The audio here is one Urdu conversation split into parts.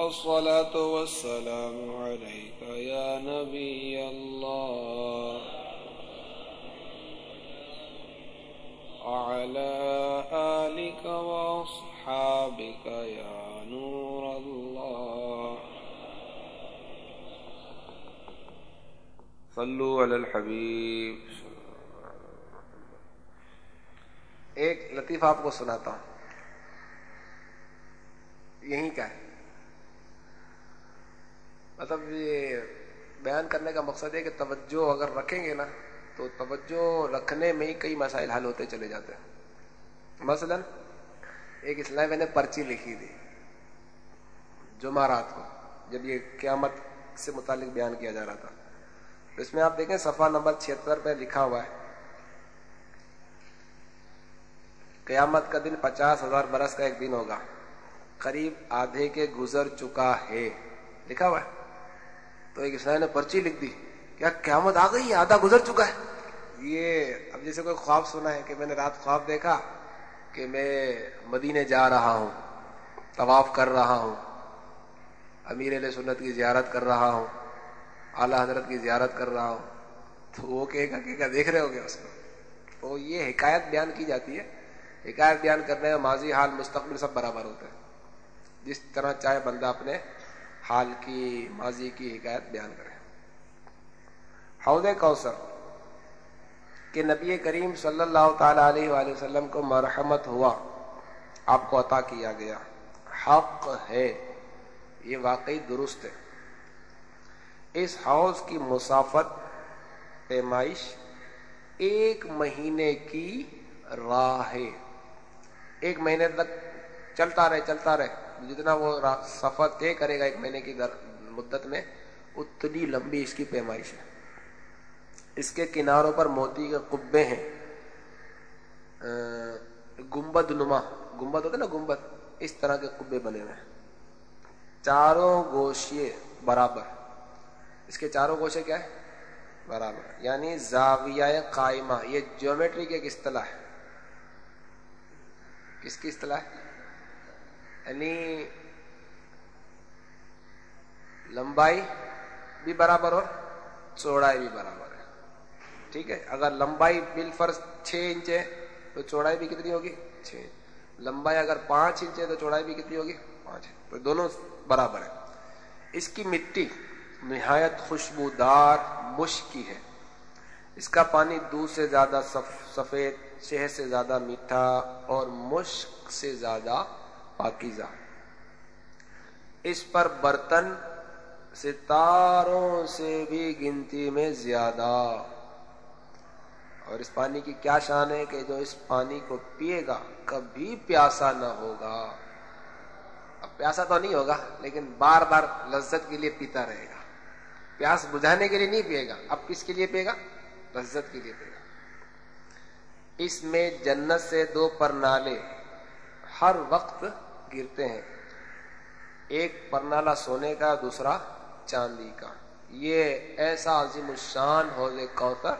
الصلاة والسلام عليك يا نبي الله. وعلى آلك وأصحابك يا نور الله. صلوا على الحبيب. ایک لطیفہ آپ کو سناتا ہوں. یہیں کا ہے. مطلب یہ بیان کرنے کا مقصد ہے کہ توجہ اگر رکھیں گے نا، تو توجہ رکھنے میں ہی کئی مسائل حل ہوتے چلے جاتے ہیں۔ مثلا ایک اسلام میں نے پرچی لکھی تھی، جمعرات کو، جب یہ قیامت سے متعلق بیان کیا جا رہا تھا۔ تو اس میں آپ دیکھیں صفحہ نمبر چھہتر پہ لکھا ہوا ہے، قیامت کا دن پچاس ہزار برس کا ایک دن ہوگا، قریب آدھے کے گزر چکا ہے۔ لکھا ہوا ہے۔ تو ایک اسلام نے پرچی لکھ دی، کیا قیامت آ گئی؟ آدھا گزر چکا ہے۔ یہ اب جیسے کوئی خواب سنا ہے کہ میں نے رات خواب دیکھا کہ میں مدینے جا رہا ہوں، طواف کر رہا ہوں، امیر علیہ سنت کی زیارت کر رہا ہوں، اعلیٰ حضرت کی زیارت کر رہا ہوں۔ تو وہ کہے گا کہ دیکھ رہے ہو گے اس کو۔ تو یہ حکایت بیان کی جاتی ہے۔ حکایت بیان کرنے میں ماضی حال، مستقبل سب برابر ہوتا ہے۔ جس طرح چاہے بندہ اپنے حال کی، ماضی کی حکایت بیان کرے حوض کوثر کہ نبی کریم صلی اللہ تعالی علیہ وآلہ وسلم کو مرحمت ہوا، آپ کو عطا کیا گیا۔ حق ہے، یہ واقعی درست ہے۔ اس حوض کی مسافت، پیمائش ایک مہینے کی راہ ہے۔ ایک مہینے تک چلتا رہے چلتا رہے۔ جتنا وہ سفر طے کرے گا ایک مہینے کی مدت میں، اتنی لمبی اس کی پیمائش ہے اس کے کناروں پر موتی کے قبے ہیں۔ گمبد نما۔ گمبد ہوتے نا گمبد اس طرح کے قبے بنے ہوئے ہیں۔ چاروں گوشے برابر۔ اس کے چاروں گوشے کیا ہے برابر۔ یعنی زاویہ قائمہ۔ یہ جیومیٹری کی ایک اصطلاح ہے۔ کس کی اصطلاح ہے؟ یعنی لمبائی بھی برابر اور چوڑائی بھی برابر ہے۔ ٹھیک ہے، اگر لمبائی بل فرض چھ انچ ہے تو چوڑائی بھی کتنی ہوگی؟ چھ۔ لمبائی اگر پانچ انچ ہے تو چوڑائی بھی کتنی ہوگی؟ پانچ۔ تو دونوں برابر ہے اس کی مٹی نہایت خوشبودار مشک کی ہے۔ اس کا پانی دودھ سے زیادہ سفید شہد سے زیادہ میٹھا اور مشک سے زیادہ پاکیزہ۔ اس پر برتن ستاروں سے بھی گنتی میں زیادہ۔ اور اس پانی کی کیا شان ہے کہ جو اس پانی کو پیے گا، کبھی پیاسا نہ ہوگا۔ اب پیاسا تو نہیں ہوگا، لیکن بار بار لذت کے لیے پیتا رہے گا۔ پیاس بجھانے کے لیے نہیں پیے گا، اب کس کے لیے پیے گا؟ لذت کے لیے پیے گا۔ اس میں جنت سے دو پرنالے ہر وقت گرتے ہیں۔ ایک پرنالا سونے کا، دوسرا چاندی کا۔ یہ ایسا عظیم الشان حوض کوثر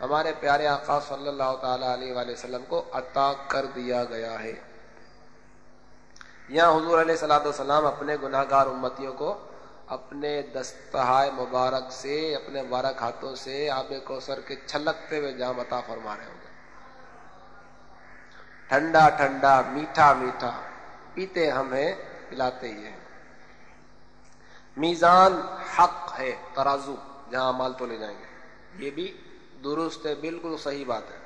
ہمارے پیارے آقا صلی اللہ تعالی علیہ وآلہ وسلم کو عطا کر دیا گیا ہے۔ یہاں حضور علیہ صلاح والسلام اپنے گناہ گار امتیوں کو اپنے دستہائے مبارک سے، اپنے مبارک ہاتھوں سے آب کوثر کے چھلکتے ہوئے جام عطا فرما رہے ہوں گے۔ ٹھنڈا ٹھنڈا، میٹھا میٹھا۔ پیتے ہمیں پلاتے ہی ہیں۔ میزان حق ہے، ترازو، جہاں مال تو لے جائیں گے۔ یہ بھی درست ہے، بالکل صحیح بات ہے۔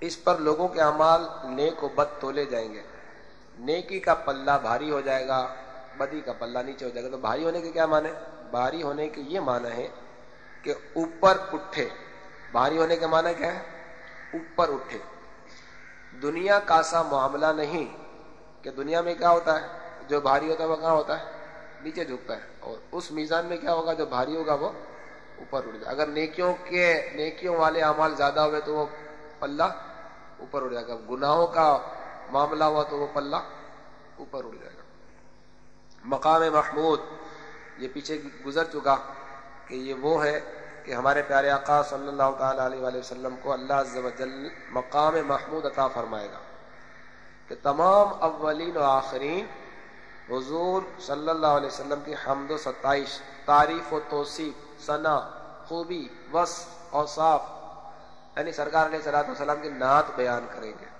اس پر لوگوں کے اعمال نیک و بد تولے جائیں گے۔ نیکی کا پلہ بھاری ہو جائے گا، بدی کا پلہ نیچے ہو جائے گا۔ تو بھاری ہونے کے کیا معنی بھاری ہونے کے یہ معنی ہے کہ اوپر اٹھے۔ بھاری ہونے کے معنی کیا ہے؟ اوپر اٹھے۔ دنیا کا سا معاملہ نہیں کہ دنیا میں کیا ہوتا ہے؟ جو بھاری ہوتا ہے وہ کہاں ہوتا ہے؟ نیچے جھکتا ہے اور اس میزان میں کیا ہوگا؟ جو بھاری ہوگا وہ اوپر اڑ جائے اگر نیکیوں کے نیکیوں والے اعمال زیادہ ہوئے تو وہ پلہ اوپر اڑ جائے گا۔ گناہوں کا معاملہ ہوا تو وہ پلہ اوپر اڑ جائے گا۔ مقام محمود، یہ پیچھے گزر چکا کہ یہ وہ ہے کہ ہمارے پیارے آقا صلی اللہ تعالی علیہ وآلہ وسلم کو اللہ عز و جل مقام محمود عطا فرمائے گا۔ کہ تمام اولین و آخرین حضور صلی اللہ علیہ وسلم کی حمد و ستائش، تعریف و توصیف، ثنا، خوبی، وس اور صاف یعنی سرکار علیہ صلاح وسلم کی نعت بیان کریں گے۔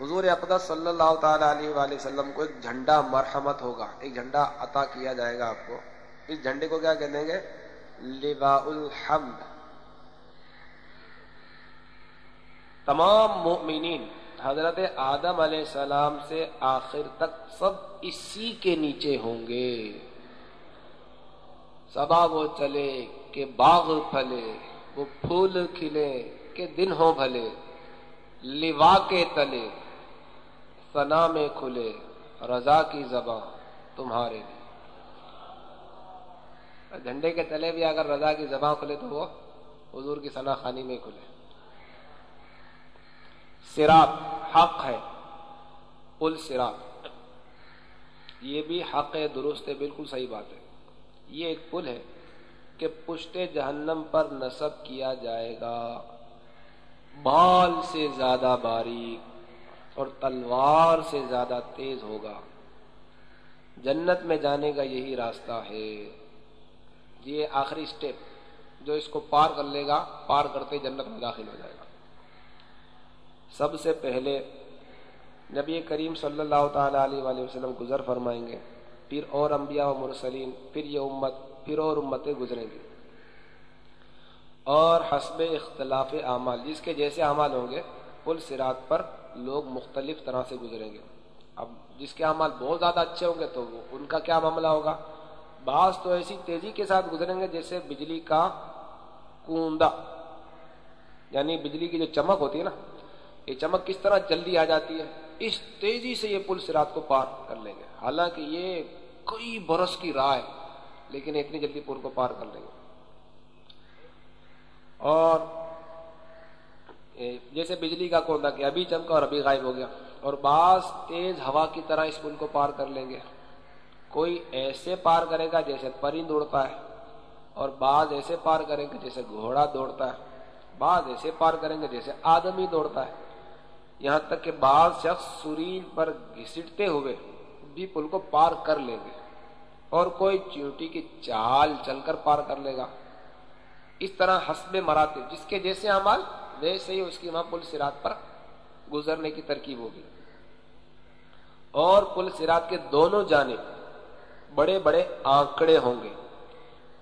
حضور اقدس صلی اللہ تعالی علیہ وآلہ وسلم کو ایک جھنڈا مرحمت ہوگا، ایک جھنڈا عطا کیا جائے گا آپ کو۔ اس جھنڈے کو کیا کہتے گے لواء الحمد۔ تمام مؤمنین حضرت آدم علیہ السلام سے آخر تک سب اسی کے نیچے ہوں گے۔ سبا وہ چلے کہ باغ پھلے، وہ پھول کھلے کہ دن ہو بھلے، لوا کے تلے سنا میں کھلے، رضا کی زباں تمہارے لیے۔ جھنڈے کے تلے بھی اگر رضا کی زباں کھلے تو وہ حضور کی سنا خانی میں کھلے۔ سراط حق ہے۔ پل سراط یہ بھی حق ہے، درست ہے، بالکل صحیح بات ہے۔ یہ ایک پل ہے کہ پشت جہنم پر نصب کیا جائے گا۔ بال سے زیادہ باریک اور تلوار سے زیادہ تیز ہوگا۔ جنت میں جانے کا یہی راستہ ہے۔ یہ آخری سٹیپ جو اس کو پار کر لے گا، پار کرتے جنت میں داخل ہو جائے گا۔ سب سے پہلے نبی کریم صلی اللہ تعالی علیہ وآلہ وسلم گزر فرمائیں گے، پھر اور انبیاء و مرسلین، پھر یہ امت، پھر اور امتیں گزریں گی۔ اور حسب اختلاف اعمال، جس کے جیسے اعمال ہوں گے پل سرات پر لوگ مختلف طرح سے گزریں گے۔ اب جس کے اعمال بہت زیادہ اچھے ہوں گے تو ان کا کیا معاملہ ہوگا؟ بعض تو ایسی تیزی کے ساتھ گزریں گے جیسے بجلی کا کندا یعنی بجلی کی جو چمک ہوتی ہے نا یہ چمک کس طرح جلدی آ جاتی ہے، اس تیزی سے یہ پل سرات کو پار کر لیں گے۔ حالانکہ یہ کئی برس کی راہ ہے، لیکن اتنی جلدی پل کو پار کر لیں گے۔ اور جیسے بجلی کا کوندا کہ ابھی چمکا اور ابھی غائب ہو گیا، اور بعض تیز ہوا کی طرح اس پل کو پار کر لیں گے۔ کوئی ایسے پار کرے گا جیسے پرند اڑتا ہے، اور بعض ایسے پار کریں گے جیسے گھوڑا دوڑتا ہے، بعض ایسے پار کریں گے جیسے آدمی دوڑتا ہے۔ یہاں تک کہ بعض شخص سوریل پر گھسٹتے ہوئے بھی پل کو پار کر لیں گے اور کوئی چیوٹی کی چال چل کر پار کر لے گا۔ اس طرح حسب مراتے جس کے جیسے عمال ویسے ہی اس کی وہاں پل سرات پر گزرنے کی ترکیب ہوگی۔ اور پل سرات کے دونوں جانب بڑے بڑے آنکڑے ہوں گے۔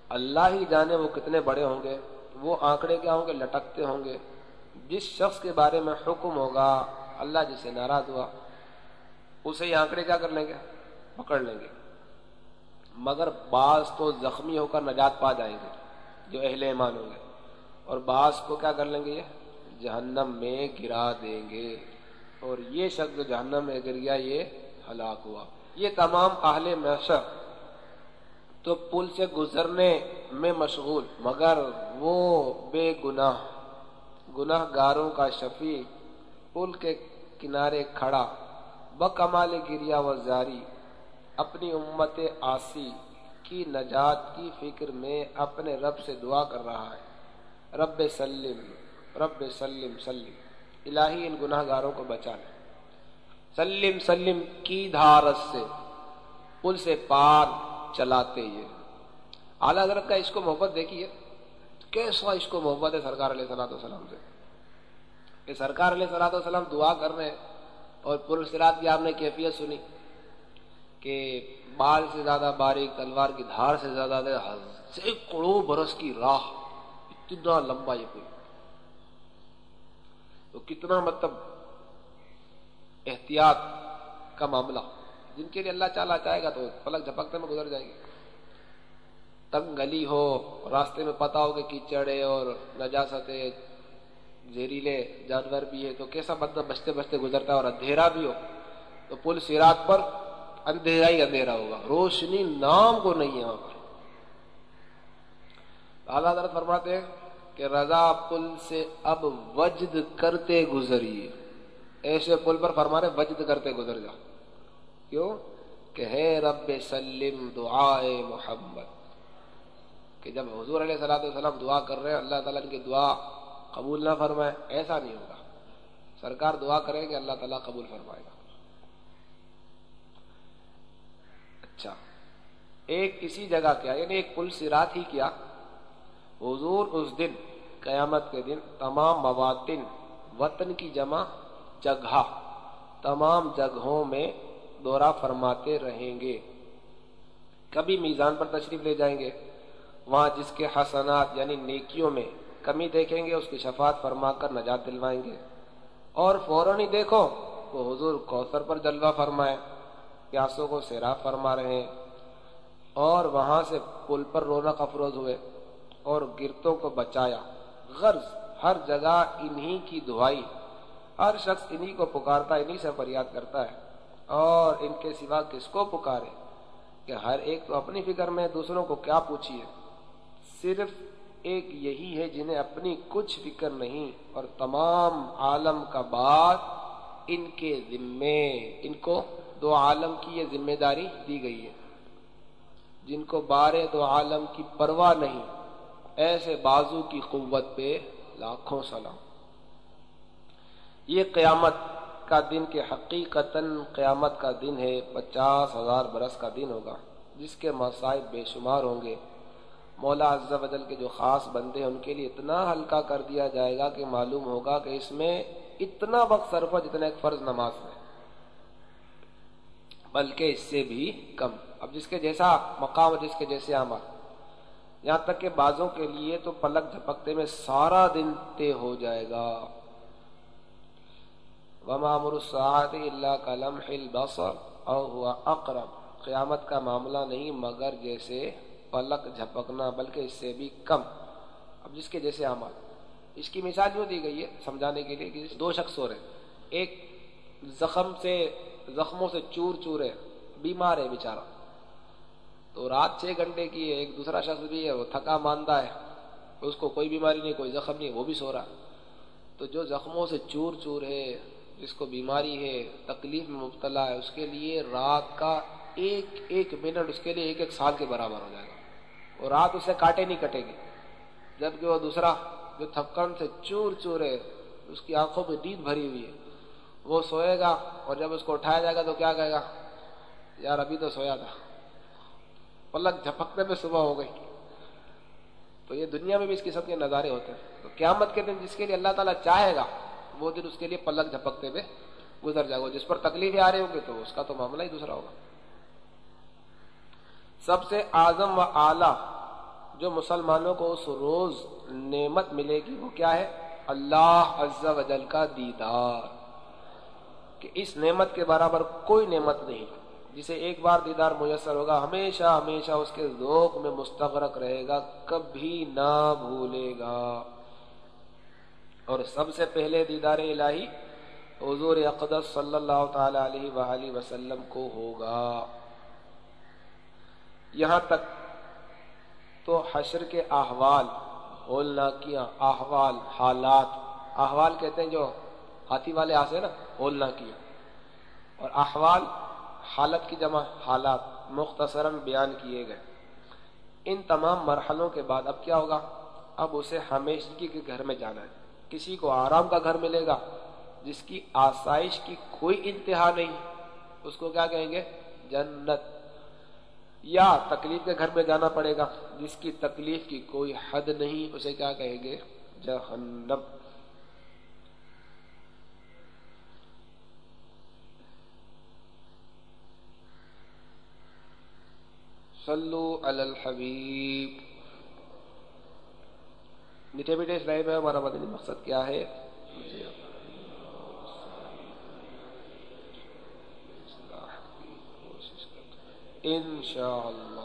اللہ ہی جانے وہ کتنے بڑے ہوں گے، وہ آنکڑے کیا ہوں گے؟ لٹکتے ہوں گے۔ جس شخص کے بارے میں حکم ہوگا، اللہ جسے ناراض ہوا، اسے یہ آنکڑے کیا کر لیں گے؟ پکڑ لیں گے۔ مگر بعض تو زخمی ہو کر نجات پا جائیں گے، جو اہل ایمان ہوں گے۔ اور بعض کو کیا کر لیں گے؟ یہ جہنم میں گرا دیں گے۔ اور یہ شخص جو جہنم میں گر گیا، یہ ہلاک ہوا۔ یہ تمام اہل محشر تو پل سے گزرنے میں مشغول، مگر وہ بے گناہ۔ گناہ گاروں کا شفیع پل کے کنارے کھڑا، بکمال گریا و زاری، اپنی امت آسی کی نجات کی فکر میں اپنے رب سے دعا کر رہا ہے۔ رب سلم رب سلم سلم۔ الہی ان گناہ گاروں کو بچا لے سلم سلم کی دھارت سے پل سے پار چلاتے یہ اعلیٰ حضرت کا اس کو محبت دیکھیے۔ کیسا اس کو محبت ہے سرکار علیہ صلاح وسلام سے؟ کہ سرکار علیہ صلاح وسلام دعا کر رہے ہیں اور پل سرات کی آپ نے کیفیت سنی کہ بال سے زیادہ باریک، تلوار کی دھار سے زیادہ سینکڑوں برس کی راہ، اتنا لمبا یہ کوئی۔ تو کتنا مطلب احتیاط کا معاملہ۔ جن کے لیے اللہ چالا چاہے گا تو پلک جھپکتے میں گزر جائے گی تنگ گلی ہو، راستے میں پتا ہو کہ کیچڑ ہے اور نجاست زہریلے جانور بھی ہے تو کیسا بندہ بچتے بچتے گزرتا ہے اور اندھیرا بھی ہو۔ تو پل سیرات پر اندھیرا ہی اندھیرا ہوگا۔ روشنی نام کو نہیں ہے وہاں پر۔ اعلیٰ حضرت فرماتے ہیں کہ رضا پل سے اب وجد کرتے گزریے۔ ایسے پل پر فرمانے وجد کرتے گزر جا۔ کیوں؟ کہ ہے رب سلم دعائے محمد۔ کہ جب حضور علیہ صلاح وسلم دعا کر رہے ہیں، اللہ تعالیٰ کی دعا قبول نہ فرمائے، ایسا نہیں ہوگا۔ سرکار دعا کرے کہ اللہ تعالیٰ قبول فرمائے گا۔ اچھا۔ ایک اسی جگہ کیا یعنی ایک پل سرات ہی کیا۔ حضور اس دن، قیامت کے دن تمام مواطن، وطن کی جمع جگہ، تمام جگہوں میں دورہ فرماتے رہیں گے۔ کبھی میزان پر تشریف لے جائیں گے۔ وہاں جس کے حسنات یعنی نیکیوں میں کمی دیکھیں گے، اس کی شفاعت فرما کر نجات دلوائیں گے۔ اور فوراً ہی دیکھو وہ حضور کوثر پر جلوہ فرمائے، پیاسوں کو سیراف فرما رہے ہیں۔ اور وہاں سے پل پر رونق افروز ہوئے اور گرتوں کو بچایا۔ غرض، ہر جگہ انہی کی دعائی۔ ہر شخص انہی کو پکارتا، انہی سے فریاد کرتا ہے۔ اور ان کے سوا کس کو پکارے؟ کہ ہر ایک تو اپنی فکر میں دوسروں کو کیا پوچھیے؟ صرف ایک یہی ہے جنہیں اپنی کچھ فکر نہیں اور تمام عالم کا بات ان کے ذمے، ان کو دو عالم کی یہ ذمہ داری دی گئی ہے۔ جن کو بارے دو عالم کی پرواہ نہیں، ایسے بازو کی قوت پہ لاکھوں سلام۔ یہ قیامت کا دن کے حقیقت قیامت کا دن ہے، پچاس ہزار برس کا دن ہوگا، جس کے مسائب بے شمار ہوں گے۔ مولا عز و جل کے جو خاص بندے ہیں، ان کے لیے اتنا ہلکا کر دیا جائے گا کہ معلوم ہوگا کہ اس میں اتنا وقت صرف جتنا ایک فرض نماز میں۔ بلکہ اس سے بھی کم۔ اب جس کے جیسا مقام جس کے جیسے عمل یہاں تک کہ بازوں کے لیے تو پلک جھپکتے میں سارا دن طے ہو جائے گا۔ ومامر الساعت اللہ کا لمح البصر او ہوا اقرب قیامت کا معاملہ نہیں، مگر جیسے پلک جھپکنا، بلکہ اس سے بھی کم۔ اب جس کے جیسے عمل اس کی مثال یوں دی گئی ہے سمجھانے کے لیے کہ دو شخص ہو رہے ایک زخم سے زخموں سے چور چور ہے، بیمار ہے بیچارہ۔ تو رات چھ گھنٹے کی ہے، ایک دوسرا شخص بھی ہے، وہ تھکا ماندہ ہے۔ اس کو کوئی بیماری نہیں، کوئی زخم نہیں، وہ بھی سو رہا تو جو زخموں سے چور چور ہے، جس کو بیماری ہے، تکلیف میں مبتلا ہے، اس کے لیے رات کا ایک ایک منٹ اس کے لیے ایک ایک سال کے برابر ہو جائے گا۔ اور رات اسے کاٹے نہیں کٹے گی۔ جبکہ وہ دوسرا جو تھپکن سے چور چور ہے، اس کی آنکھوں میں نیند بھری ہوئی ہے۔ وہ سوئے گا اور جب اس کو اٹھایا جائے گا تو کیا کہے گا؟ یار ابھی تو سویا تھا۔ پلک جھپکنے میں صبح ہو گئی۔ تو یہ دنیا میں بھی اس قسم کے نظارے ہوتے ہیں۔ تو قیامت کے دن جس کے لیے اللہ تعالیٰ چاہے گا، وہ دن اس کے لیے پلک جھپکتے ہوئے گزر جائے گا۔ جس پر تکلیفیں آ رہے ہوں گے تو اس کا تو معاملہ ہی دوسرا ہوگا۔ سب سے اعظم و اعلی جو مسلمانوں کو اس روز نعمت ملے گی وہ کیا ہے؟ اللہ عز و جل کا دیدار۔ کہ اس نعمت کے برابر کوئی نعمت نہیں۔ جسے ایک بار دیدار میسر ہوگا، ہمیشہ ہمیشہ اس کے ذوق میں مستغرق رہے گا، کبھی نہ بھولے گا۔ اور سب سے پہلے دیدار الہی حضور اقدس صلی اللہ تعالی علیہ وآلہ وسلم کو ہوگا۔ یہاں تک تو حشر کے احوال ہولنا کیا احوال، حالات، احوال کہتے ہیں جو ہاتھی والے آسے نا ہولنا کیا اور احوال، حالت کی جمع حالات مختصراً بیان کیے گئے۔ ان تمام مرحلوں کے بعد اب کیا ہوگا؟ اب اسے ہمیشگی کے گھر میں جانا ہے۔ کسی کو آرام کا گھر ملے گا، جس کی آسائش کی کوئی انتہا نہیں۔ اس کو کیا کہیں گے؟ جنت۔ یا تکلیف کے گھر میں جانا پڑے گا، جس کی تکلیف کی کوئی حد نہیں، اسے کیا کہیں گے؟ جہنم۔ صلو علی الحبیب۔ میٹھے میٹھے اسلام میں ہمارا مدنی مقصد کیا ہے؟ انشاءاللہ